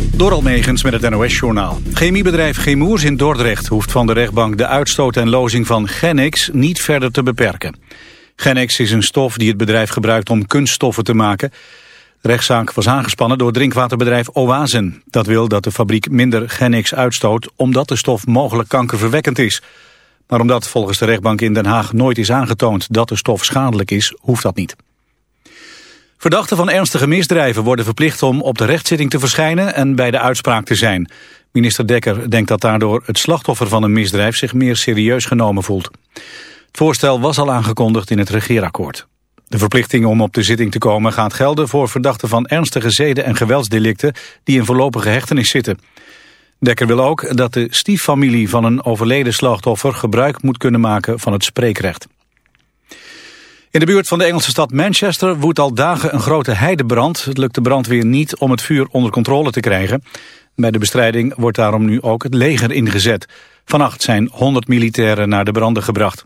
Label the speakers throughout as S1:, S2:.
S1: Door Almegens met het NOS-journaal. Chemiebedrijf Chemours in Dordrecht hoeft van de rechtbank de uitstoot en lozing van Genex niet verder te beperken. Genex is een stof die het bedrijf gebruikt om kunststoffen te maken. De rechtszaak was aangespannen door drinkwaterbedrijf Oazen. Dat wil dat de fabriek minder Genex uitstoot omdat de stof mogelijk kankerverwekkend is. Maar omdat volgens de rechtbank in Den Haag nooit is aangetoond dat de stof schadelijk is, hoeft dat niet. Verdachten van ernstige misdrijven worden verplicht om op de rechtszitting te verschijnen en bij de uitspraak te zijn. Minister Dekker denkt dat daardoor het slachtoffer van een misdrijf zich meer serieus genomen voelt. Het voorstel was al aangekondigd in het regeerakkoord. De verplichting om op de zitting te komen gaat gelden voor verdachten van ernstige zeden- en geweldsdelicten die in voorlopige hechtenis zitten. Dekker wil ook dat de stieffamilie van een overleden slachtoffer gebruik moet kunnen maken van het spreekrecht. In de buurt van de Engelse stad Manchester woedt al dagen een grote heidebrand. Het lukt de brandweer niet om het vuur onder controle te krijgen. Bij de bestrijding wordt daarom nu ook het leger ingezet. Vannacht zijn 100 militairen naar de branden gebracht.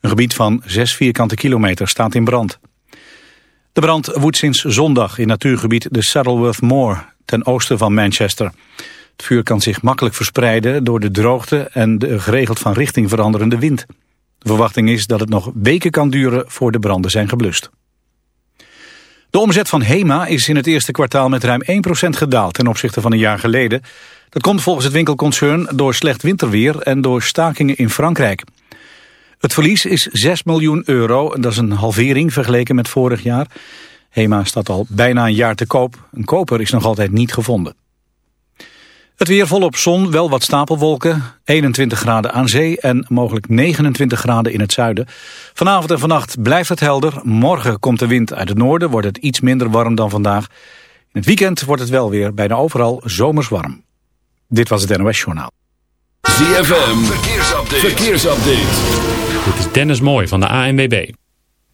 S1: Een gebied van 6 vierkante kilometer staat in brand. De brand woedt sinds zondag in natuurgebied de Saddleworth Moor ten oosten van Manchester. Het vuur kan zich makkelijk verspreiden door de droogte en de geregeld van richting veranderende wind. De verwachting is dat het nog weken kan duren voor de branden zijn geblust. De omzet van HEMA is in het eerste kwartaal met ruim 1% gedaald ten opzichte van een jaar geleden. Dat komt volgens het winkelconcern door slecht winterweer en door stakingen in Frankrijk. Het verlies is 6 miljoen euro, dat is een halvering vergeleken met vorig jaar. HEMA staat al bijna een jaar te koop. Een koper is nog altijd niet gevonden. Het weer volop zon, wel wat stapelwolken. 21 graden aan zee en mogelijk 29 graden in het zuiden. Vanavond en vannacht blijft het helder. Morgen komt de wind uit het noorden, wordt het iets minder warm dan vandaag. In het weekend wordt het wel weer bijna overal zomers warm. Dit was het NOS Journaal.
S2: ZFM, verkeersupdate. verkeersupdate.
S3: Dit is Dennis Mooi van de ANWB.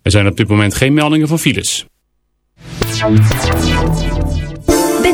S3: Er zijn op dit moment geen meldingen van files.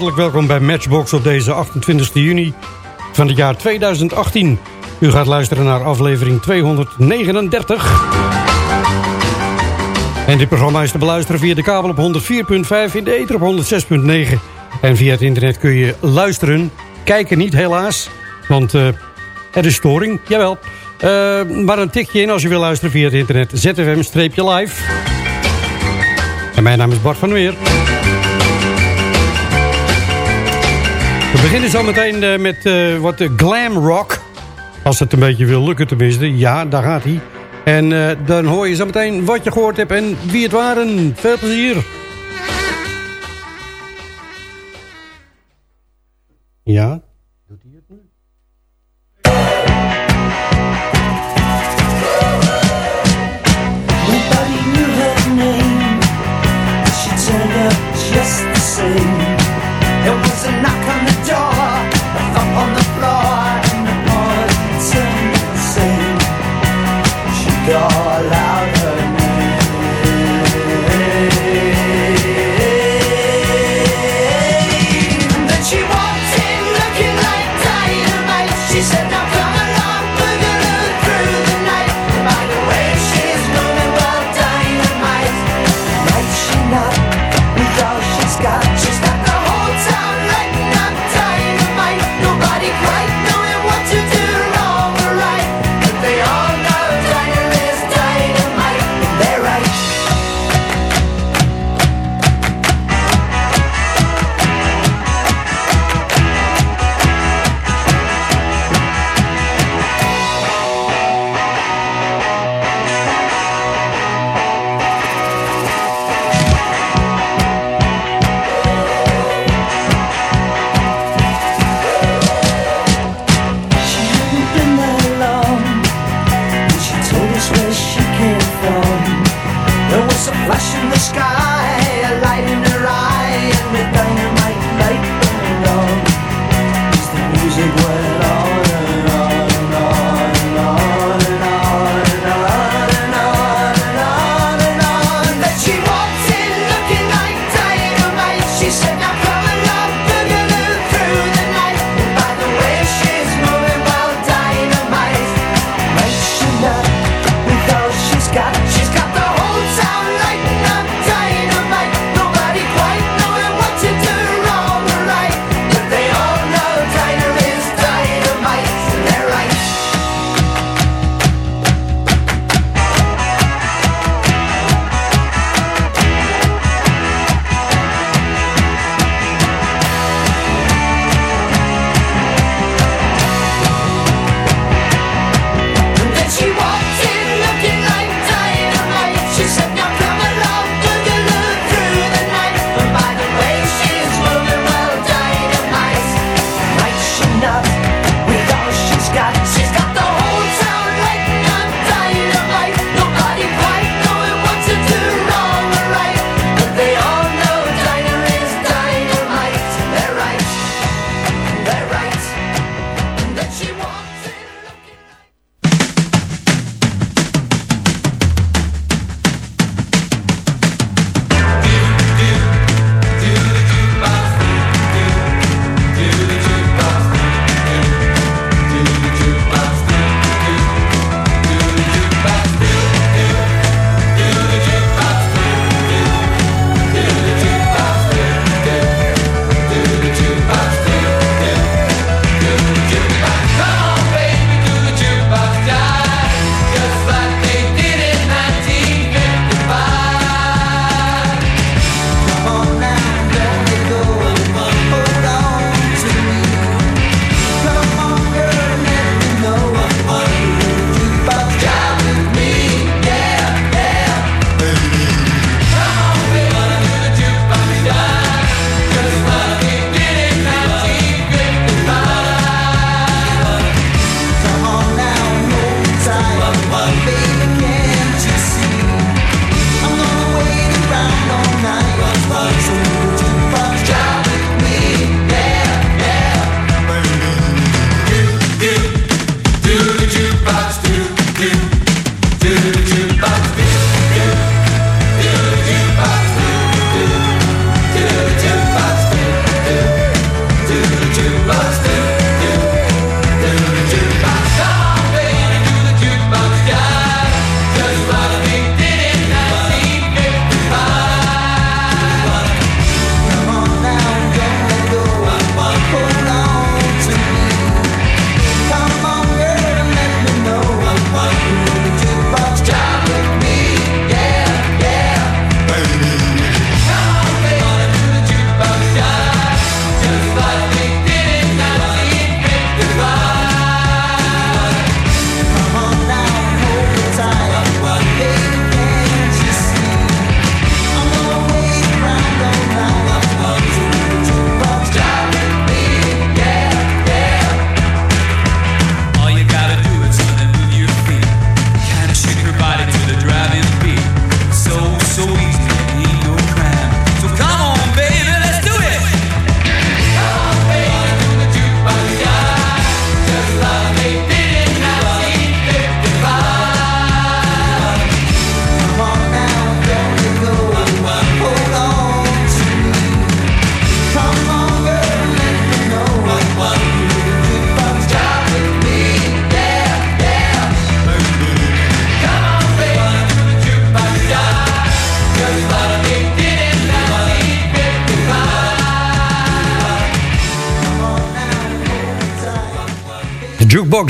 S4: welkom bij Matchbox op deze 28 juni van het jaar 2018. U gaat luisteren naar aflevering 239. En dit programma is te beluisteren via de kabel op 104.5, in de ether op 106.9. En via het internet kun je luisteren, kijken niet helaas, want uh, er is storing, jawel. Uh, maar een tikje in als je wil luisteren via het internet, zfm-live. En mijn naam is Bart van Weer. We beginnen zo meteen uh, met uh, wat glam rock. Als het een beetje wil lukken tenminste. Ja, daar gaat hij. En dan hoor je zo meteen wat je gehoord hebt en wie het waren. Veel plezier.
S5: Ja,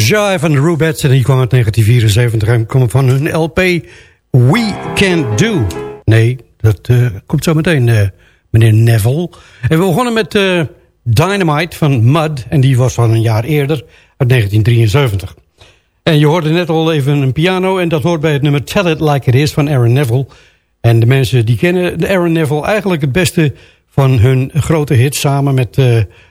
S4: Jive van de Rubettes. En die kwam uit 1974 en kwam van hun LP We Can Do. Nee, dat uh, komt zo meteen, uh, meneer Neville. En we begonnen met uh, Dynamite van Mud. En die was van een jaar eerder, uit 1973. En je hoorde net al even een piano. En dat hoort bij het nummer Tell It Like It Is van Aaron Neville. En de mensen die kennen Aaron Neville eigenlijk het beste van hun grote hit... samen met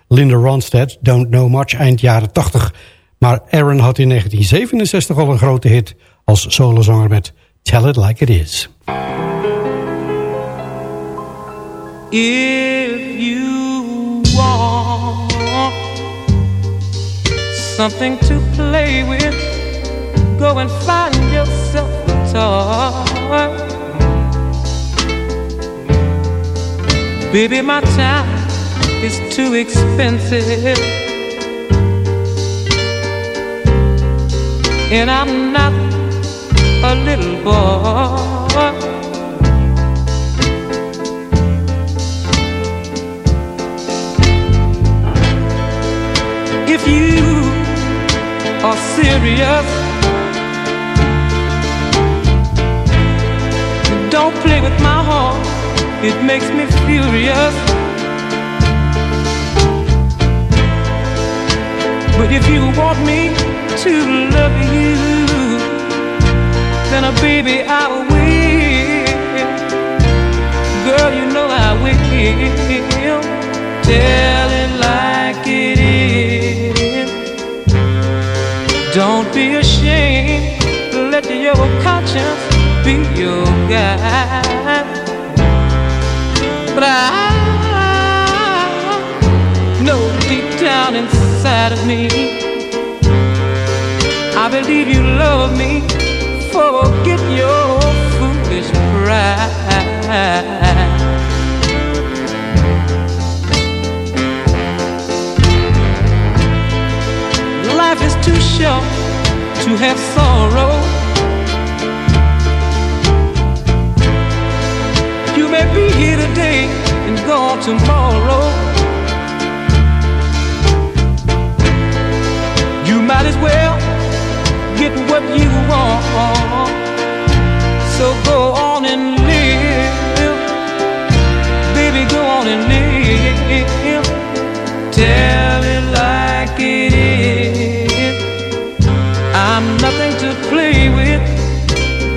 S4: Linda Ronstadt, Don't Know Much, eind jaren 80... Maar Aaron had in 1967 al een grote hit als solozanger met Tell It Like It Is.
S6: If you want something to play with, go and find yourself a toy. Baby, my time is too expensive. And I'm not a little boy. If you are serious, don't play with my heart, it makes me furious. But if you want me to love you, then, a uh, baby, I will. Girl, you know I will. Tell it like it is. Don't be ashamed. Let your conscience be your guide. But I know deep down inside of me I believe you love me. Forget your foolish pride. Life is too short to have sorrow. You may be here today and gone tomorrow. You. So go on and live, baby, go on and live. Tell it like it is. I'm nothing to play with.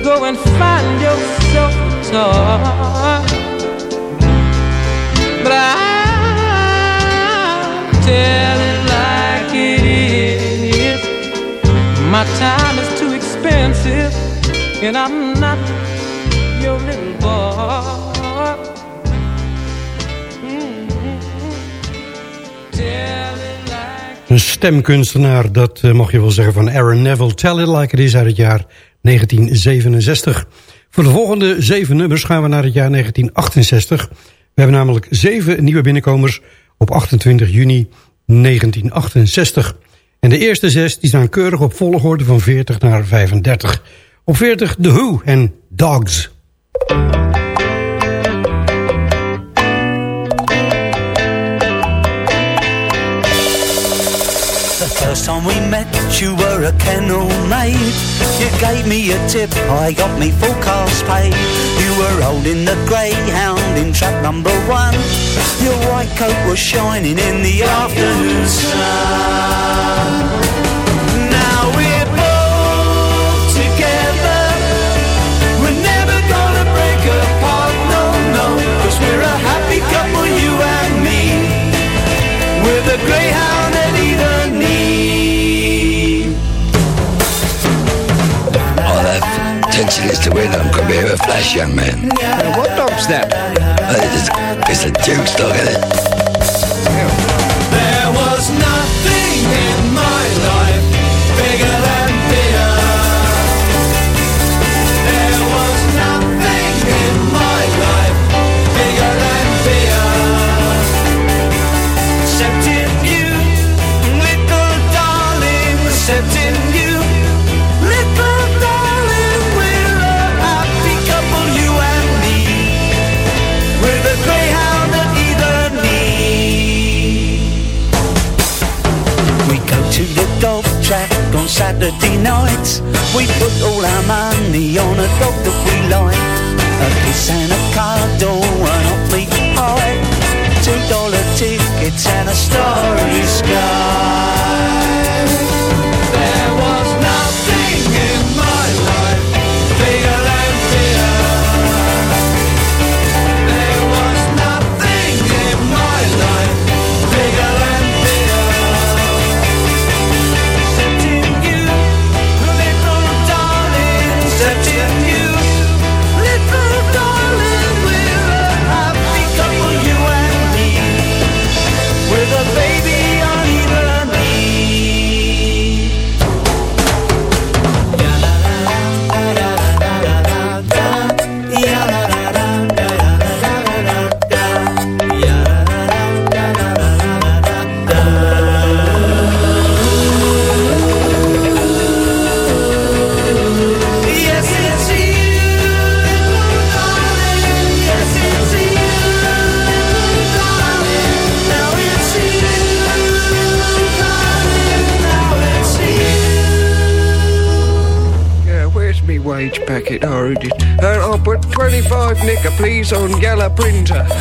S6: Go and find yourself a toy. But I tell it like it is. My time and I'm not. Mm-hmm.
S4: Een stemkunstenaar, dat uh, mag je wel zeggen van Aaron Neville. Tell It Like It Is uit het jaar 1967. Voor de volgende zeven nummers gaan we naar het jaar 1968. We hebben namelijk zeven nieuwe binnenkomers op 28 juni 1968. En de eerste zes die staan keurig op volgorde van 40 naar 35. Op 40 The Who en Dogs.
S7: first time we met, you were a kennel maid. You gave me a tip, I got me full cast paid. You were holding the greyhound in trap number one. Your white coat was shining in the afternoon sun.
S8: Young man.
S9: What dog's that?
S8: Uh, it's, a Duke's dog, isn't it?
S7: Saturday nights, we put all our money on a dog that we like. A kiss and a cuddle, an awfully high. Two dollar tickets and a starry sky.
S9: It. Uh, I'll put 25 nicker, please, on yellow printer.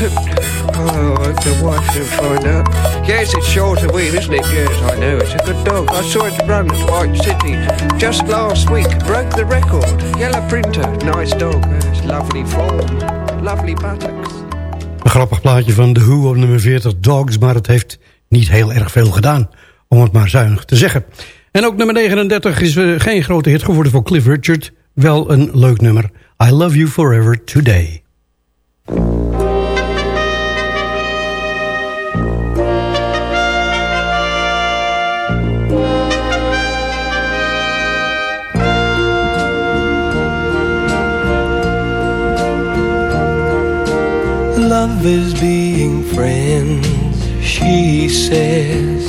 S9: oh, I the wife don't find out. Yes, it's short of wheel, isn't it? Yes, I know. It's a good dog. I saw it run at White City just last week. Broke the record. Yellow printer. Nice dog. It's lovely form. Lovely buttocks.
S4: Een grappig plaatje van The Who op nummer 40 Dogs... maar het heeft niet heel erg veel gedaan, om het maar zuinig te zeggen. En ook nummer 39 is eh, geen grote hit geworden voor Cliff Richard. Wel een leuk nummer. I Love You Forever Today.
S10: Love is being friends, she says.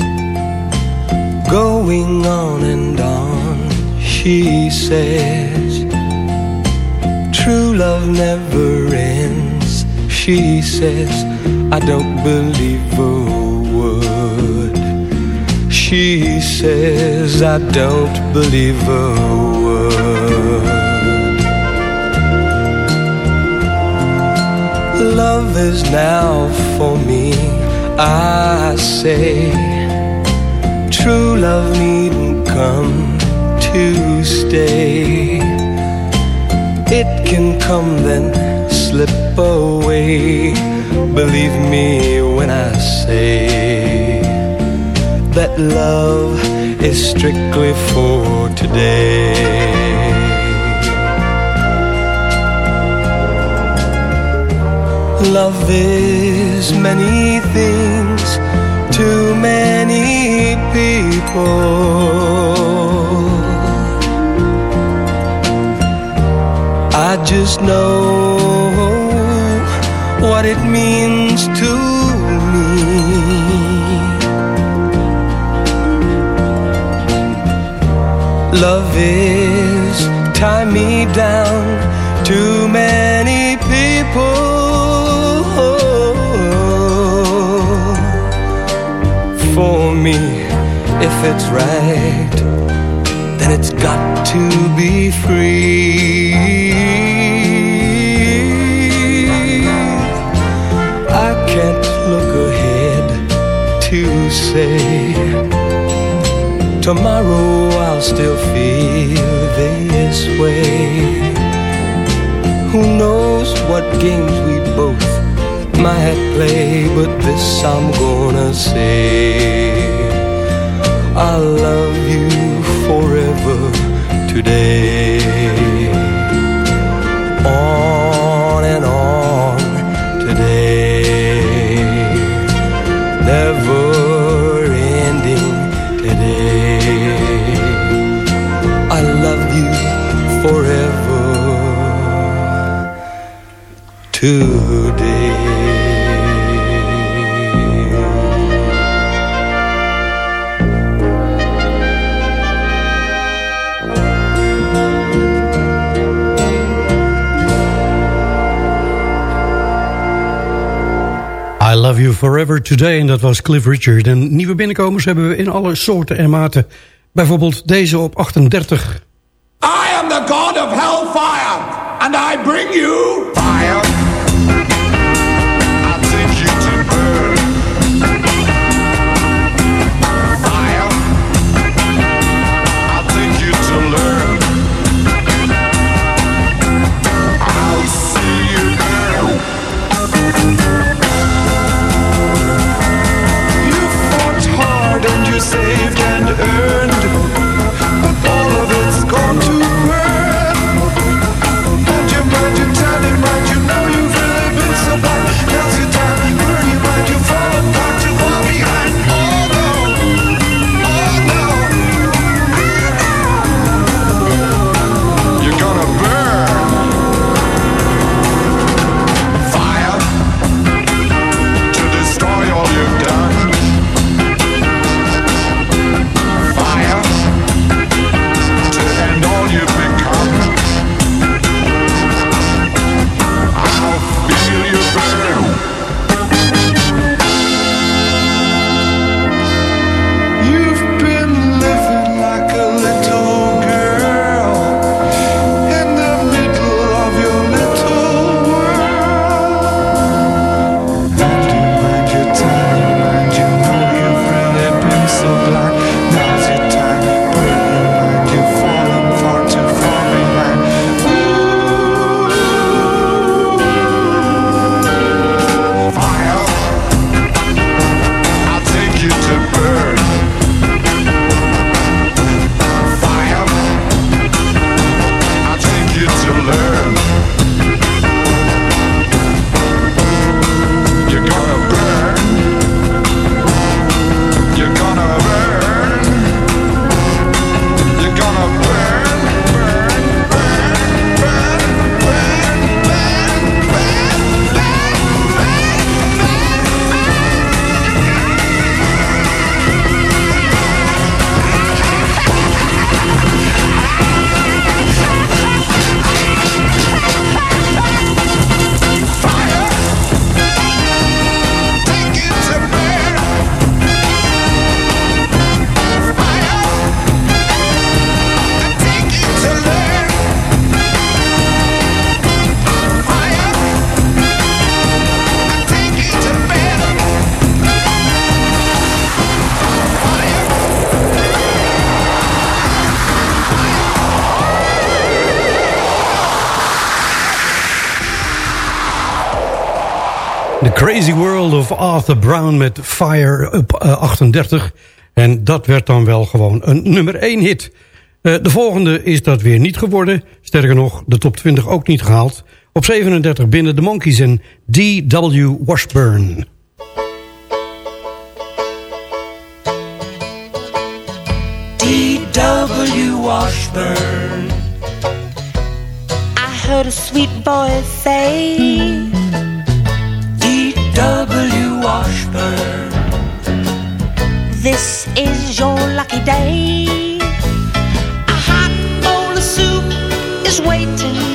S10: Going on and on, she says. True love never ends, she says. I don't believe a word. She says, I don't believe a word. Love is now for me, I say. True love needn't come to stay. It can come then slip away. Believe me when I say that love is strictly for today. Love is many things to many people. Just know what it means to me. Love is tie me down to many people. For me, if it's right, then it's got to be free. Look ahead to say tomorrow I'll still feel this way. Who knows what games we both might play, but this I'm gonna say. I love you forever today. On Love You Forever Today.
S4: En dat was Cliff Richard. En nieuwe binnenkomers hebben we in alle soorten en maten. Bijvoorbeeld deze op 38.
S11: I am the god of hellfire. And I bring you fire.
S4: Arthur Brown met Fire Up eh, 38. En dat werd dan wel gewoon een nummer 1 hit. Eh, de volgende is dat weer niet geworden. Sterker nog, de top 20 ook niet gehaald. Op 37 binnen de Monkeys en D.W. Washburn.
S12: D.W. Washburn
S5: I heard a sweet boy say
S12: D.W.
S5: This is your lucky day. A hot bowl of soup is waiting.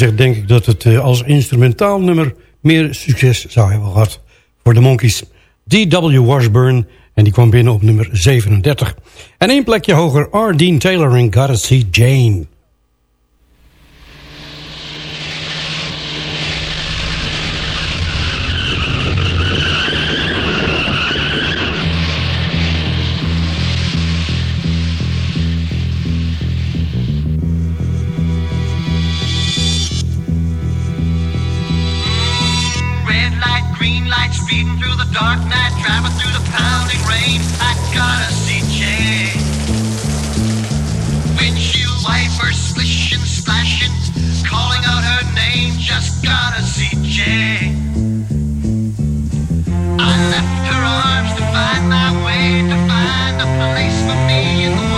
S4: Gezegd denk ik dat het eh, als instrumentaal nummer... meer succes zou hebben gehad voor de Monkeys. D.W. Washburn en die kwam binnen op nummer 37. En één plekje hoger, R. Dean Taylor en Gotta See Jane.
S13: Dark night, driving through the pounding rain. I gotta see Jane. Windshield wipers splishing, splashing, calling out her name. Just gotta see Jane. I left her arms to find my way, to find a place for me in the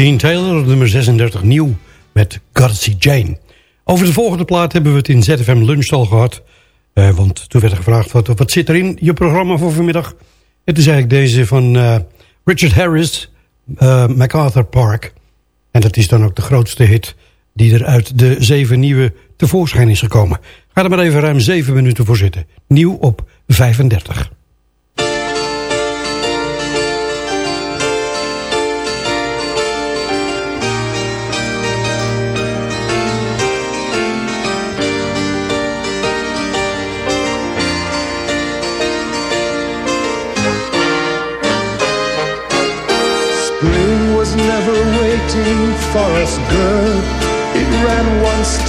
S4: Hardin Taylor, nummer 36 nieuw met See Jane. Over de volgende plaat hebben we het in ZFM Lunch al gehad. Eh, want toen werd er gevraagd, wat, wat zit er in je programma voor vanmiddag? Het is eigenlijk deze van eh, Richard Harris, eh, MacArthur Park. En dat is dan ook de grootste hit die er uit de zeven nieuwe tevoorschijn is gekomen. Ga er maar even ruim zeven minuten voor zitten. Nieuw op 35.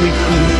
S14: sweet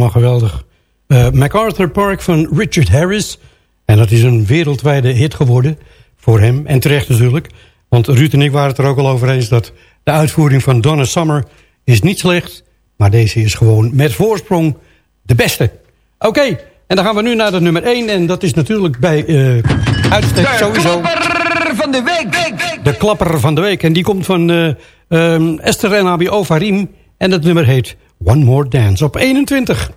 S4: Helemaal geweldig. Eh, MacArthur Park van Richard Harris. En dat is een wereldwijde hit geworden. Voor hem. En terecht natuurlijk. Want Ruud en ik waren het er ook al over eens... dat de uitvoering van Donna Summer is niet slecht. Maar deze is gewoon met voorsprong de beste. Oké, en dan gaan we nu naar de nummer 1. En dat is natuurlijk bij uh, uitstek sowieso...
S15: van de week.
S4: De klapper van de week. En die komt van uh, um, Esther en Abi Ovarim. En dat nummer heet One More Dance op 21.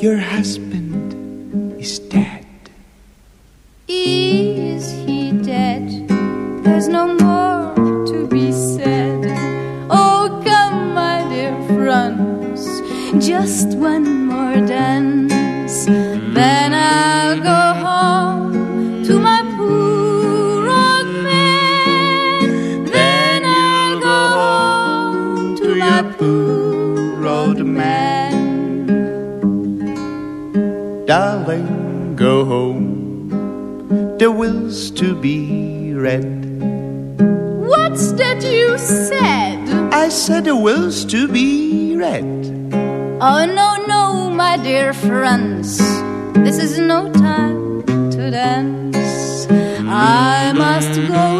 S16: Your husband
S17: go home.
S16: The will's to be read.
S17: What's that you said?
S16: I said the will's to be read.
S17: Oh, no, no, my dear friends. This is no time to dance. I must go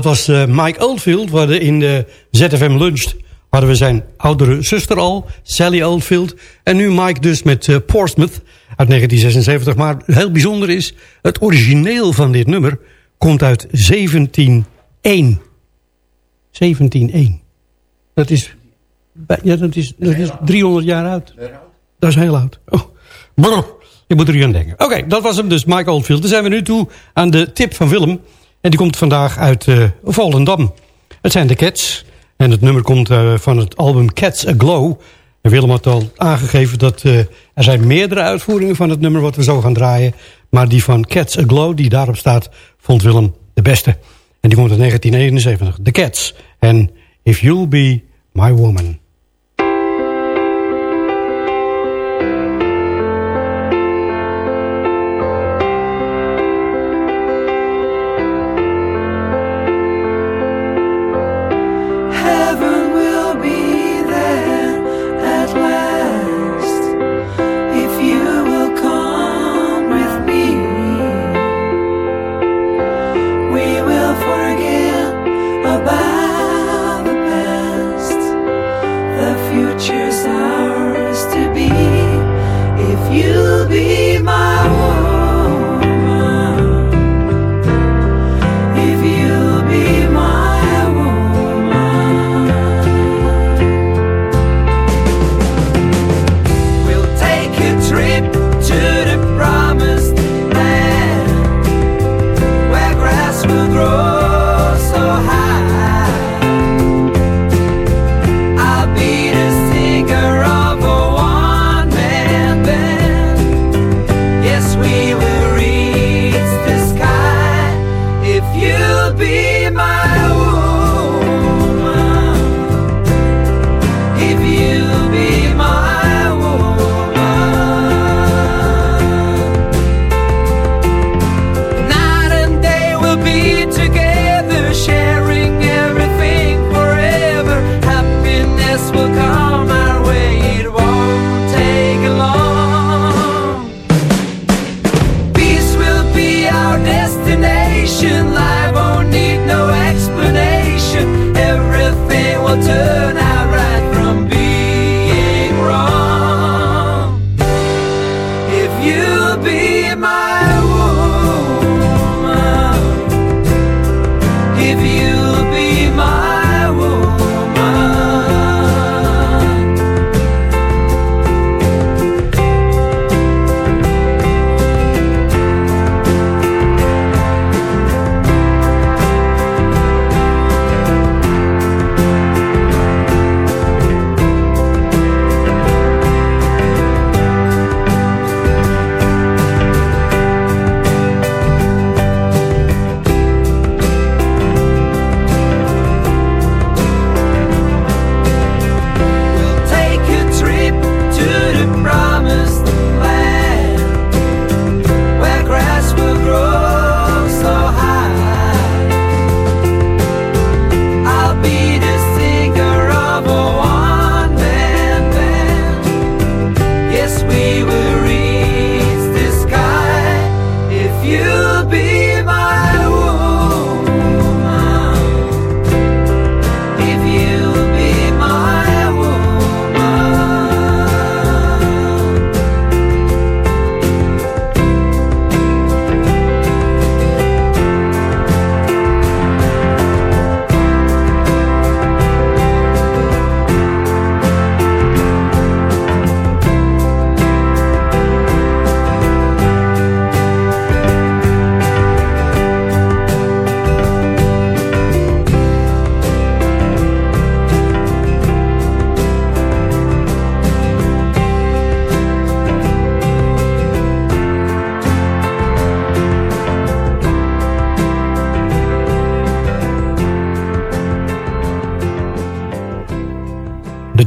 S5: dat was eh, Mike Oldfield. We in de ZFM Lunch hadden we zijn oudere zuster al, Sally Oldfield. En nu Mike dus met eh, Portsmouth uit 1976. Maar heel bijzonder is, het origineel van dit nummer komt uit 1701. 1701. Dat is, ja, dat is, dat is 300 jaar oud. Dat is heel oud. Oh. Je moet er aan denken. Oké, dat was hem dus, Mike Oldfield. Dan zijn we nu toe aan de tip van Willem. En die komt vandaag uit eh Volendam. Het zijn de Cats. En het nummer komt eh, van het album Cats Aglow. En Willem had al aangegeven dat eh, er zijn meerdere uitvoeringen van het nummer wat we zo gaan draaien. Maar die van Cats Aglow, die daarop staat, vond Willem de beste. En die komt uit 1971. The Cats. En If You'll Be My Woman.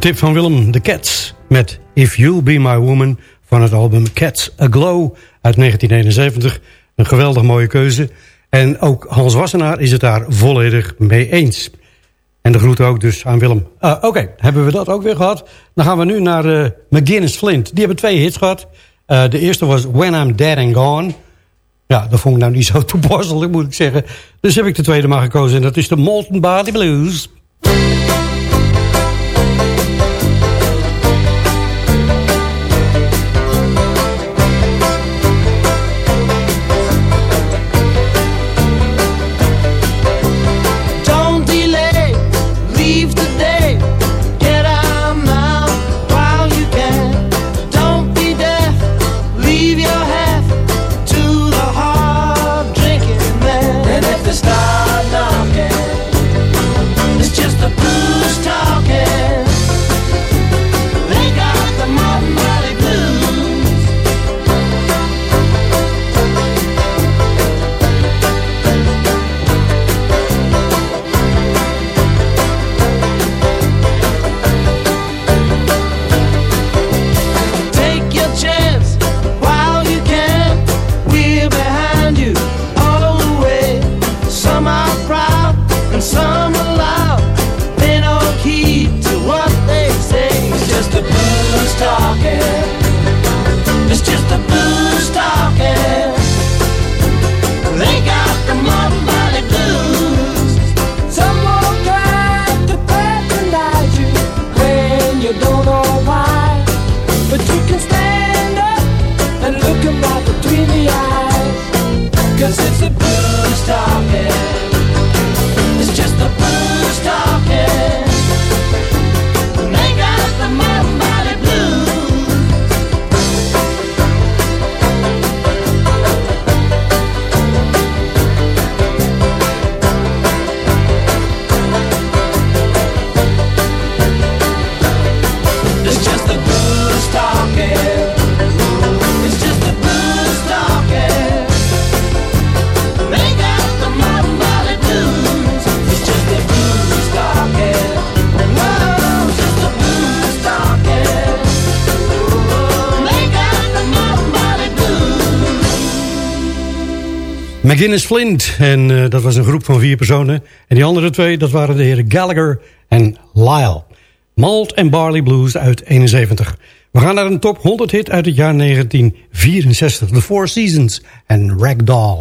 S5: tip van Willem, de Cats. Met If You'll Be My Woman van het album Cats A Glow uit 1971. Een geweldig mooie keuze. En ook Hans Wassenaar is het daar volledig mee eens. En de groet ook dus aan Willem. Eh, oké, hebben we dat ook weer gehad. Dan gaan we nu naar eh, uh, McGinnis Flint. Die hebben twee hits gehad. Eh, de eerste was When I'm Dead and Gone. Ja, dat vond ik nou niet zo toepasselijk, moet ik zeggen. Dus heb ik de tweede maar gekozen. En dat is de Molten Body Blues. Dennis Flint. En eh, dat was een groep van vier personen. En die andere twee, dat waren de heren Gallagher en Lyle. Malt en Barley Blues uit 71. We gaan naar een top 100 hit uit het jaar 1964. The Four Seasons en Ragdoll.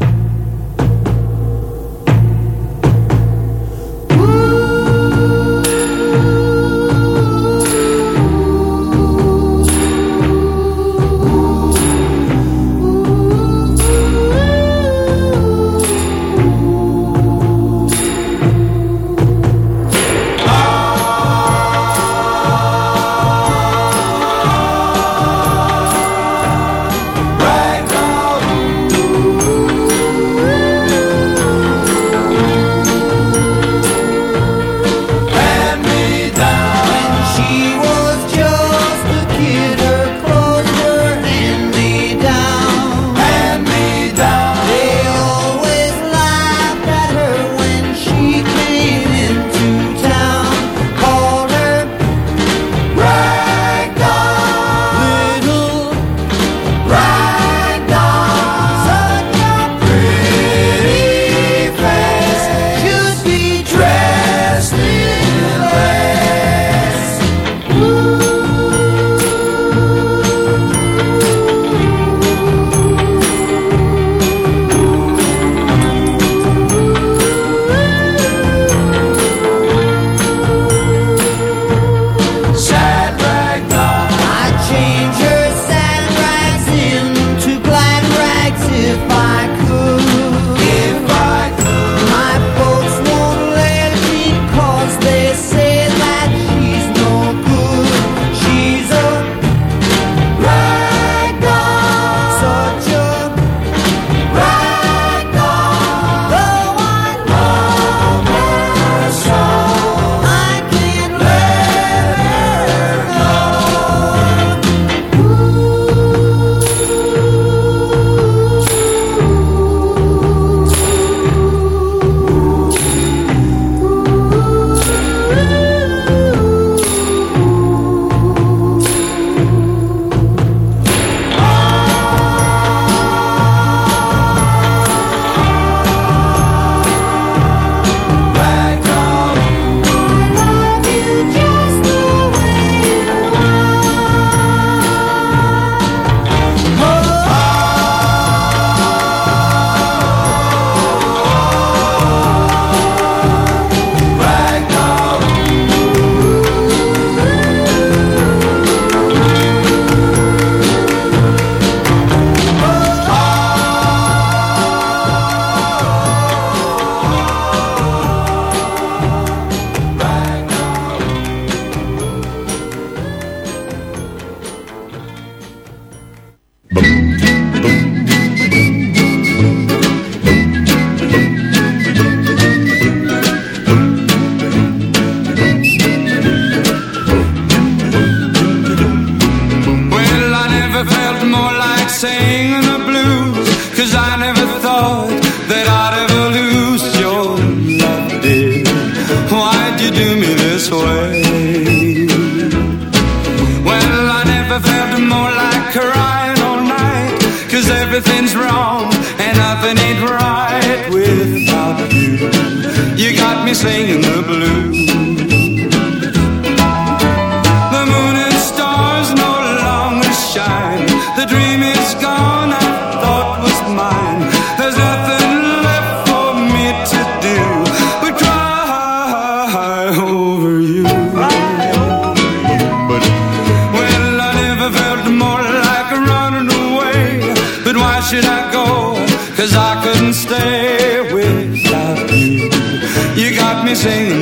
S18: me
S19: singing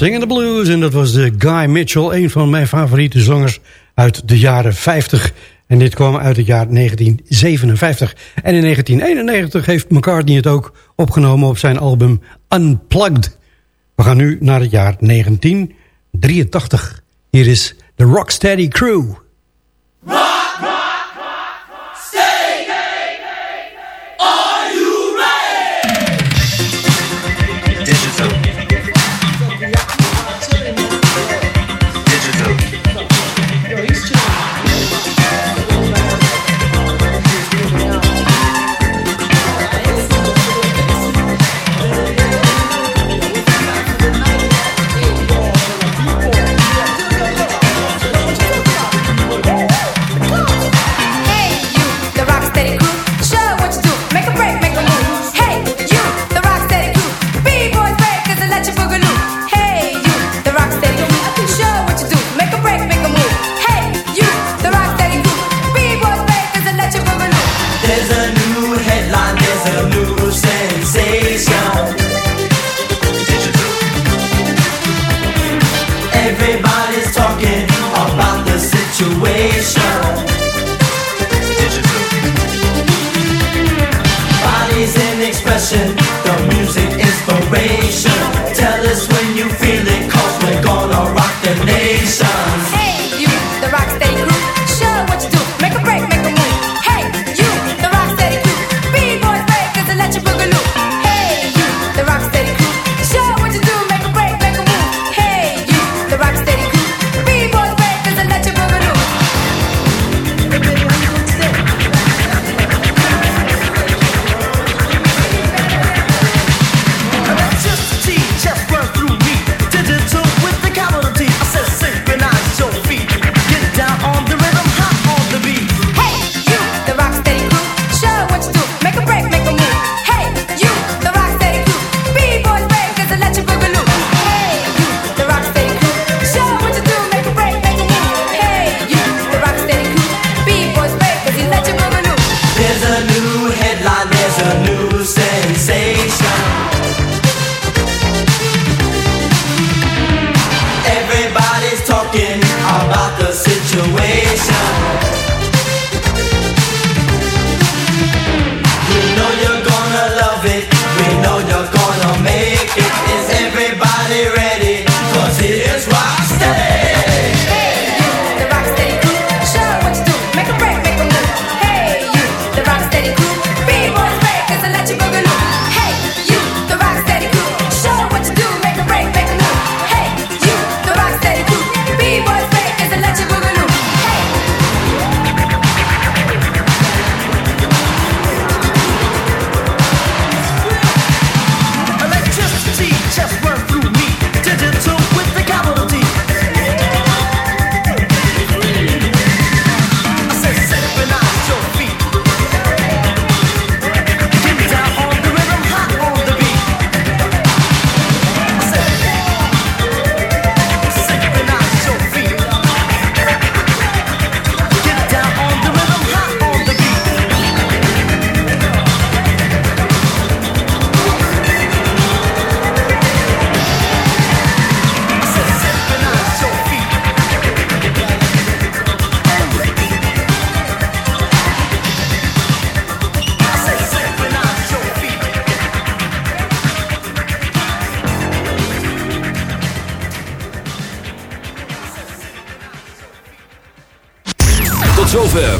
S19: Singing the Blues.
S20: En dat was de Guy Mitchell, een van mijn favoriete zangers uit de jaren 50. En dit kwam uit het jaar 1957. En in 1991 heeft McCartney het ook opgenomen op zijn album Unplugged. We gaan nu naar het jaar 1983. Hier is de Rocksteady Crew.